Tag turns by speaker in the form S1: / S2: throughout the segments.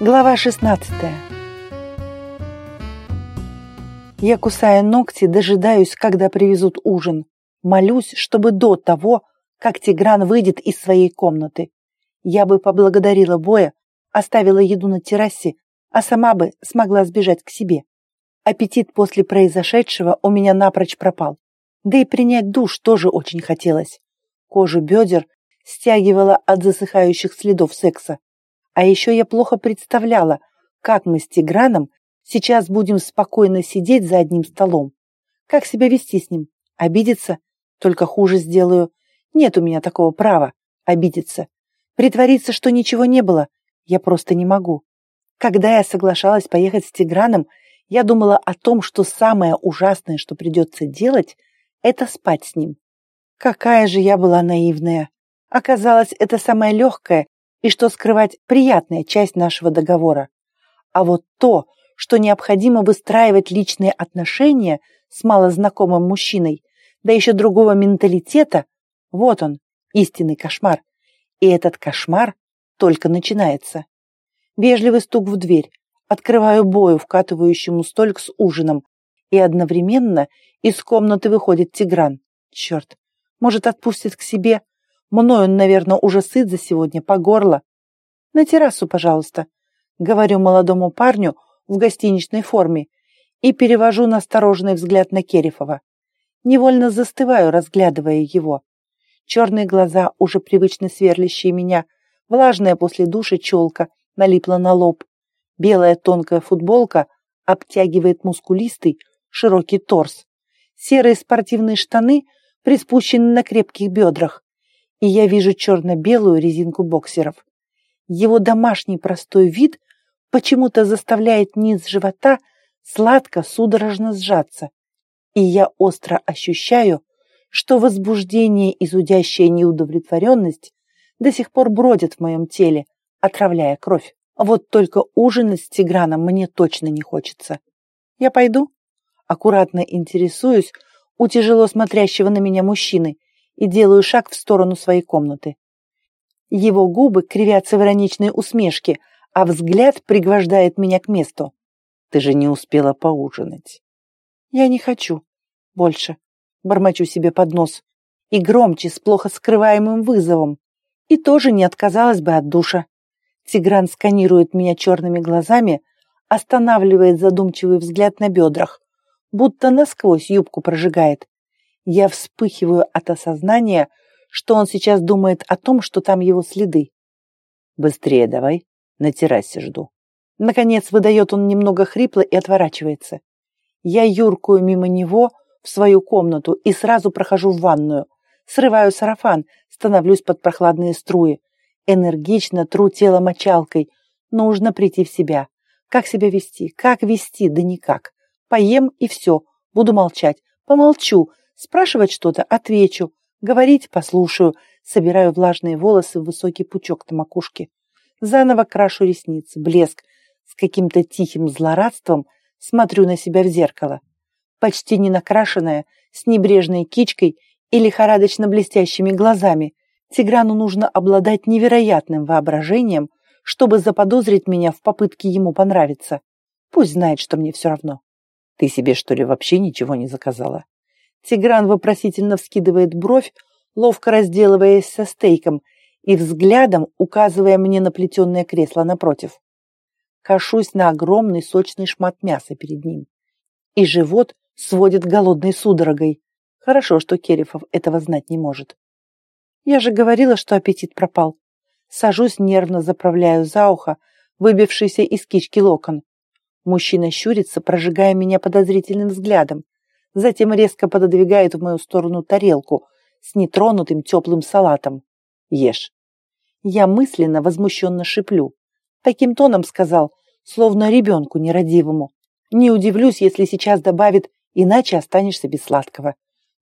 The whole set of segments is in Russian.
S1: Глава 16 Я кусая ногти, дожидаюсь, когда привезут ужин. Молюсь, чтобы до того, как Тигран выйдет из своей комнаты. Я бы поблагодарила Боя, оставила еду на террасе, а сама бы смогла сбежать к себе. Аппетит после произошедшего у меня напрочь пропал. Да и принять душ тоже очень хотелось. Кожу бедер стягивала от засыхающих следов секса. А еще я плохо представляла, как мы с Тиграном сейчас будем спокойно сидеть за одним столом. Как себя вести с ним? Обидеться? Только хуже сделаю. Нет у меня такого права обидеться. Притвориться, что ничего не было, я просто не могу. Когда я соглашалась поехать с Тиграном, я думала о том, что самое ужасное, что придется делать, это спать с ним. Какая же я была наивная. Оказалось, это самая легкая и что скрывать приятная часть нашего договора. А вот то, что необходимо выстраивать личные отношения с малознакомым мужчиной, да еще другого менталитета, вот он, истинный кошмар. И этот кошмар только начинается. Вежливый стук в дверь. Открываю бою, вкатывающему столик с ужином, и одновременно из комнаты выходит Тигран. Черт, может, отпустит к себе? Мною он, наверное, уже сыт за сегодня по горло. На террасу, пожалуйста, говорю молодому парню в гостиничной форме и перевожу настороженный взгляд на Керифова. Невольно застываю, разглядывая его. Черные глаза, уже привычно сверлящие меня, влажная после души челка налипла на лоб. Белая тонкая футболка обтягивает мускулистый, широкий торс. Серые спортивные штаны приспущены на крепких бедрах и я вижу черно-белую резинку боксеров. Его домашний простой вид почему-то заставляет низ живота сладко, судорожно сжаться, и я остро ощущаю, что возбуждение и зудящая неудовлетворенность до сих пор бродят в моем теле, отравляя кровь. Вот только ужинать с Тиграном мне точно не хочется. Я пойду? Аккуратно интересуюсь у тяжело смотрящего на меня мужчины – и делаю шаг в сторону своей комнаты. Его губы кривятся в ироничной усмешке, а взгляд пригвождает меня к месту. Ты же не успела поужинать. Я не хочу. Больше. Бормочу себе под нос. И громче, с плохо скрываемым вызовом. И тоже не отказалась бы от душа. Тигран сканирует меня черными глазами, останавливает задумчивый взгляд на бедрах, будто насквозь юбку прожигает. Я вспыхиваю от осознания, что он сейчас думает о том, что там его следы. «Быстрее давай, на террасе жду». Наконец выдает он немного хрипло и отворачивается. Я юркую мимо него в свою комнату и сразу прохожу в ванную. Срываю сарафан, становлюсь под прохладные струи. Энергично тру тело мочалкой. Нужно прийти в себя. Как себя вести? Как вести? Да никак. Поем и все. Буду молчать. Помолчу, Спрашивать что-то – отвечу, говорить – послушаю, собираю влажные волосы в высокий пучок на макушке. Заново крашу ресницы, блеск, с каким-то тихим злорадством смотрю на себя в зеркало. Почти не накрашенная, с небрежной кичкой и лихорадочно блестящими глазами, Тиграну нужно обладать невероятным воображением, чтобы заподозрить меня в попытке ему понравиться. Пусть знает, что мне все равно. Ты себе, что ли, вообще ничего не заказала? Тигран вопросительно вскидывает бровь, ловко разделываясь со стейком и взглядом указывая мне на плетеное кресло напротив. Кашусь на огромный сочный шмат мяса перед ним. И живот сводит голодной судорогой. Хорошо, что Керифов этого знать не может. Я же говорила, что аппетит пропал. Сажусь, нервно заправляю за ухо, выбившийся из кички локон. Мужчина щурится, прожигая меня подозрительным взглядом затем резко пододвигает в мою сторону тарелку с нетронутым теплым салатом. Ешь. Я мысленно возмущенно шиплю. Таким тоном сказал, словно ребенку нерадивому. Не удивлюсь, если сейчас добавит, иначе останешься без сладкого.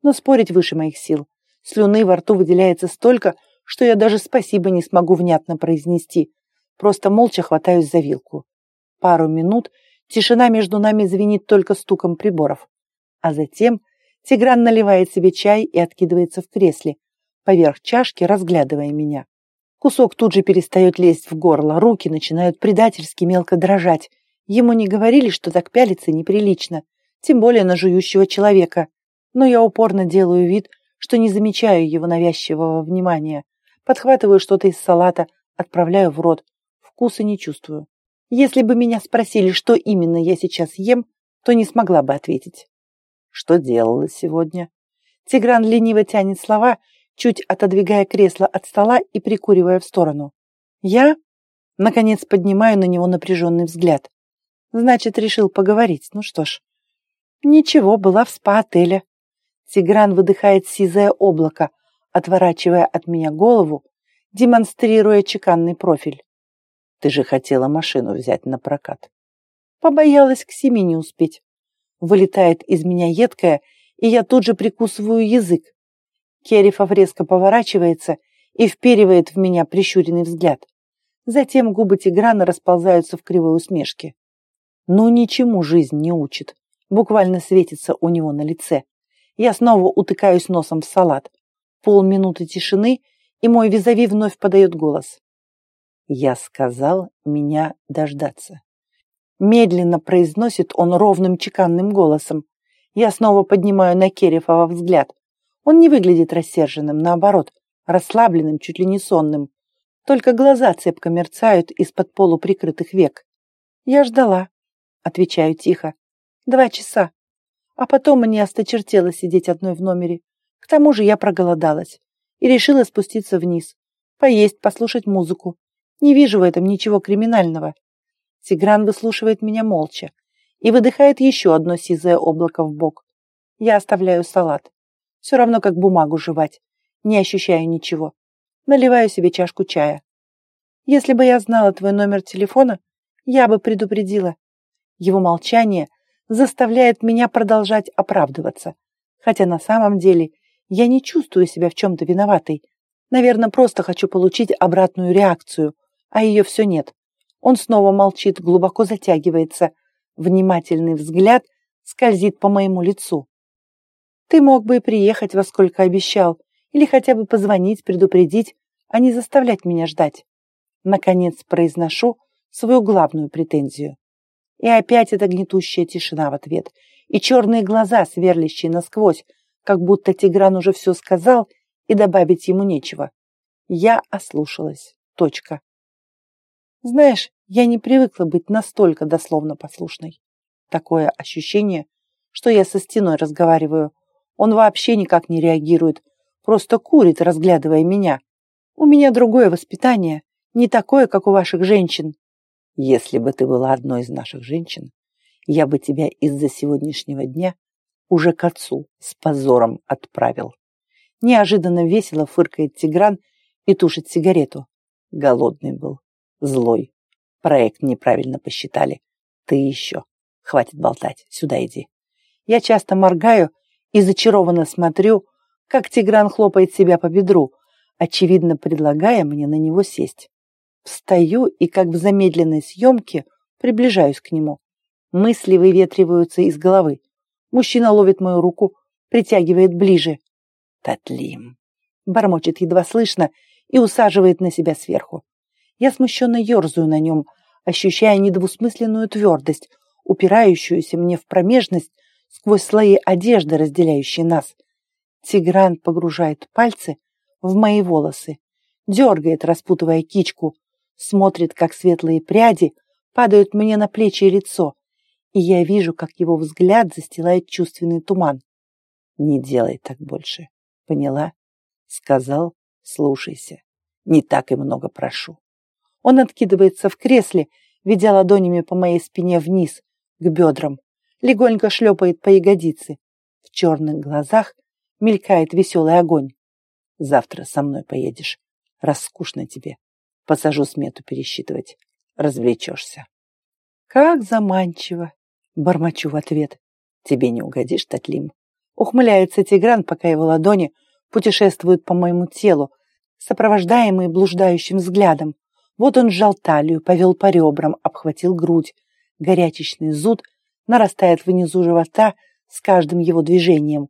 S1: Но спорить выше моих сил. Слюны во рту выделяется столько, что я даже спасибо не смогу внятно произнести. Просто молча хватаюсь за вилку. Пару минут тишина между нами звенит только стуком приборов. А затем Тигран наливает себе чай и откидывается в кресле, поверх чашки разглядывая меня. Кусок тут же перестает лезть в горло, руки начинают предательски мелко дрожать. Ему не говорили, что так пялиться неприлично, тем более на жующего человека. Но я упорно делаю вид, что не замечаю его навязчивого внимания. Подхватываю что-то из салата, отправляю в рот. Вкуса не чувствую. Если бы меня спросили, что именно я сейчас ем, то не смогла бы ответить. Что делала сегодня? Тигран лениво тянет слова, чуть отодвигая кресло от стола и прикуривая в сторону. Я, наконец, поднимаю на него напряженный взгляд. Значит, решил поговорить. Ну что ж. Ничего, была в спа-отеле. Тигран выдыхает сизое облако, отворачивая от меня голову, демонстрируя чеканный профиль. Ты же хотела машину взять на прокат. Побоялась к семи не успеть. Вылетает из меня едкая, и я тут же прикусываю язык. Керифов резко поворачивается и вперивает в меня прищуренный взгляд. Затем губы Тиграна расползаются в кривой усмешке. Ну ничему жизнь не учит. Буквально светится у него на лице. Я снова утыкаюсь носом в салат. Полминуты тишины, и мой визави вновь подает голос. Я сказал меня дождаться. Медленно произносит он ровным чеканным голосом. Я снова поднимаю на Керефова взгляд. Он не выглядит рассерженным, наоборот, расслабленным, чуть ли не сонным. Только глаза цепко мерцают из-под полуприкрытых век. Я ждала, отвечаю тихо. Два часа. А потом мне осточертело сидеть одной в номере. К тому же я проголодалась и решила спуститься вниз, поесть, послушать музыку. Не вижу в этом ничего криминального. Тигран выслушивает меня молча и выдыхает еще одно сизое облако в бок. Я оставляю салат. Все равно как бумагу жевать. Не ощущаю ничего. Наливаю себе чашку чая. Если бы я знала твой номер телефона, я бы предупредила. Его молчание заставляет меня продолжать оправдываться. Хотя на самом деле я не чувствую себя в чем-то виноватой. Наверное, просто хочу получить обратную реакцию, а ее все нет. Он снова молчит, глубоко затягивается. Внимательный взгляд скользит по моему лицу. Ты мог бы и приехать, во сколько обещал, или хотя бы позвонить, предупредить, а не заставлять меня ждать. Наконец произношу свою главную претензию. И опять эта гнетущая тишина в ответ, и черные глаза, сверлящие насквозь, как будто Тигран уже все сказал, и добавить ему нечего. Я ослушалась. Точка. Знаешь, я не привыкла быть настолько дословно послушной. Такое ощущение, что я со стеной разговариваю. Он вообще никак не реагирует, просто курит, разглядывая меня. У меня другое воспитание, не такое, как у ваших женщин. Если бы ты была одной из наших женщин, я бы тебя из-за сегодняшнего дня уже к отцу с позором отправил. Неожиданно весело фыркает Тигран и тушит сигарету. Голодный был злой. Проект неправильно посчитали. Ты еще. Хватит болтать. Сюда иди. Я часто моргаю и зачарованно смотрю, как Тигран хлопает себя по бедру, очевидно предлагая мне на него сесть. Встаю и, как в замедленной съемке, приближаюсь к нему. Мысли выветриваются из головы. Мужчина ловит мою руку, притягивает ближе. «Татлим!» Бормочет едва слышно и усаживает на себя сверху. Я смущенно ерзаю на нем, ощущая недвусмысленную твердость, упирающуюся мне в промежность сквозь слои одежды, разделяющие нас. Тигран погружает пальцы в мои волосы, дергает, распутывая кичку, смотрит, как светлые пряди падают мне на плечи и лицо, и я вижу, как его взгляд застилает чувственный туман. «Не делай так больше, поняла?» Сказал, слушайся, не так и много прошу. Он откидывается в кресле, ведя ладонями по моей спине вниз, к бедрам, легонько шлепает по ягодице. В черных глазах мелькает веселый огонь. Завтра со мной поедешь, раз скучно тебе. Посажу смету пересчитывать, развлечешься. Как заманчиво, бормочу в ответ. Тебе не угодишь, Татлим. Ухмыляется Тигран, пока его ладони путешествуют по моему телу, сопровождаемые блуждающим взглядом. Вот он сжал талию, повел по ребрам, обхватил грудь. Горячечный зуд нарастает внизу живота с каждым его движением.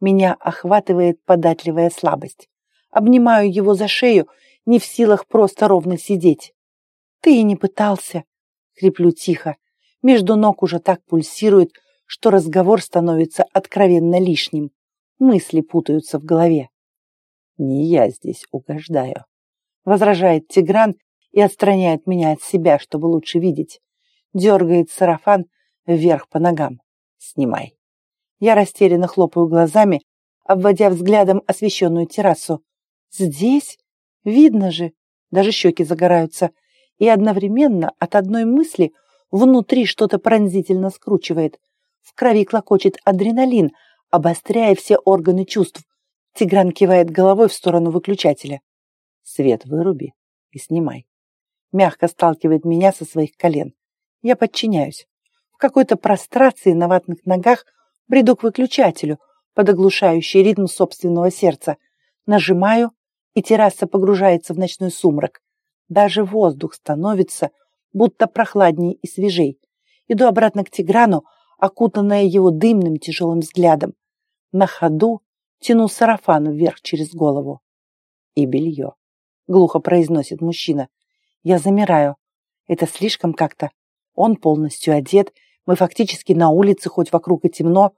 S1: Меня охватывает податливая слабость. Обнимаю его за шею не в силах просто ровно сидеть. «Ты и не пытался», — хриплю тихо. Между ног уже так пульсирует, что разговор становится откровенно лишним. Мысли путаются в голове. «Не я здесь угождаю», — возражает Тигран и отстраняет меня от себя, чтобы лучше видеть. Дергает сарафан вверх по ногам. «Снимай». Я растерянно хлопаю глазами, обводя взглядом освещенную террасу. «Здесь? Видно же!» Даже щеки загораются. И одновременно от одной мысли внутри что-то пронзительно скручивает. В крови клокочет адреналин, обостряя все органы чувств. Тигран кивает головой в сторону выключателя. Свет выруби и снимай. Мягко сталкивает меня со своих колен. Я подчиняюсь. В какой-то прострации на ватных ногах бреду к выключателю, под оглушающий ритм собственного сердца. Нажимаю, и терраса погружается в ночной сумрак. Даже воздух становится будто прохладнее и свежей. Иду обратно к Тиграну, окутанная его дымным тяжелым взглядом. На ходу тяну сарафан вверх через голову. И белье. Глухо произносит мужчина. Я замираю. Это слишком как-то. Он полностью одет, мы фактически на улице, хоть вокруг и темно,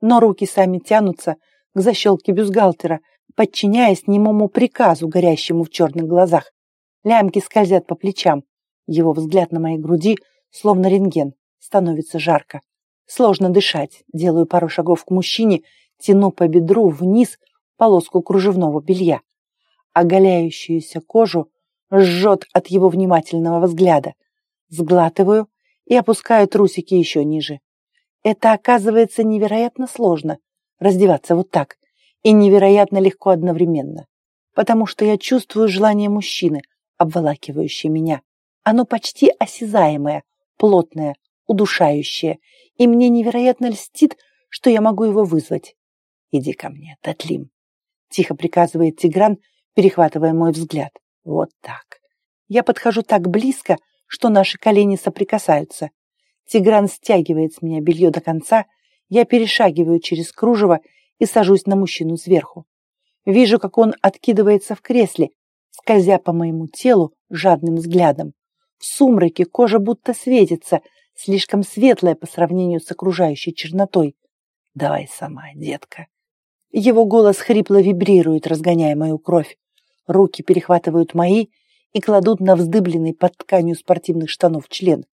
S1: но руки сами тянутся к защелке бюстгальтера, подчиняясь немому приказу, горящему в черных глазах. Лямки скользят по плечам. Его взгляд на моей груди, словно рентген, становится жарко. Сложно дышать. Делаю пару шагов к мужчине, тяну по бедру вниз полоску кружевного белья. Оголяющуюся кожу жжет от его внимательного взгляда. Сглатываю и опускаю трусики еще ниже. Это оказывается невероятно сложно раздеваться вот так и невероятно легко одновременно, потому что я чувствую желание мужчины, обволакивающее меня. Оно почти осязаемое, плотное, удушающее, и мне невероятно льстит, что я могу его вызвать. «Иди ко мне, Татлим», — тихо приказывает Тигран, перехватывая мой взгляд. «Вот так». Я подхожу так близко, что наши колени соприкасаются. Тигран стягивает с меня белье до конца, я перешагиваю через кружево и сажусь на мужчину сверху. Вижу, как он откидывается в кресле, скользя по моему телу жадным взглядом. В сумраке кожа будто светится, слишком светлая по сравнению с окружающей чернотой. «Давай сама, детка». Его голос хрипло вибрирует, разгоняя мою кровь. Руки перехватывают мои и кладут на вздыбленный под тканью спортивных штанов член.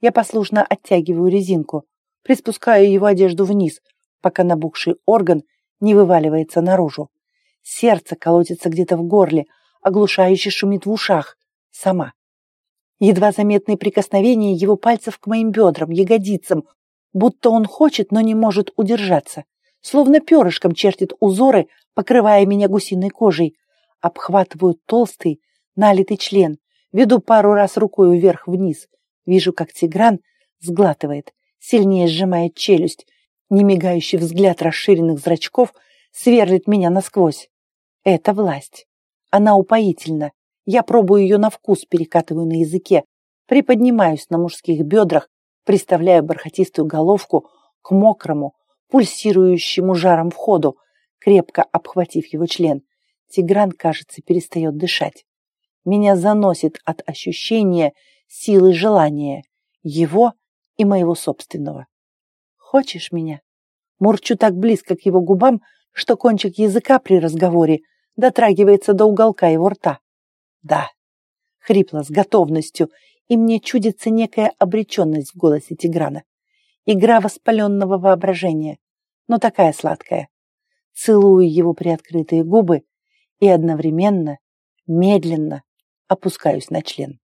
S1: Я послушно оттягиваю резинку, приспускаю его одежду вниз, пока набухший орган не вываливается наружу. Сердце колотится где-то в горле, оглушающе шумит в ушах. Сама. Едва заметные прикосновения его пальцев к моим бедрам, ягодицам, будто он хочет, но не может удержаться. Словно перышком чертит узоры, покрывая меня гусиной кожей. Обхватываю толстый, налитый член, веду пару раз рукой вверх-вниз. Вижу, как Тигран сглатывает, сильнее сжимает челюсть. Немигающий взгляд расширенных зрачков сверлит меня насквозь. Это власть. Она упоительна. Я пробую ее на вкус, перекатываю на языке, приподнимаюсь на мужских бедрах, приставляю бархатистую головку к мокрому, пульсирующему жаром входу, крепко обхватив его член. Тигран, кажется, перестает дышать. Меня заносит от ощущения силы желания, его и моего собственного. Хочешь меня? Мурчу так близко к его губам, что кончик языка при разговоре дотрагивается до уголка его рта. Да, хрипло, с готовностью, и мне чудится некая обреченность в голосе Тиграна. Игра воспаленного воображения, но такая сладкая. Целую его приоткрытые губы и одновременно, медленно, опускаюсь на член.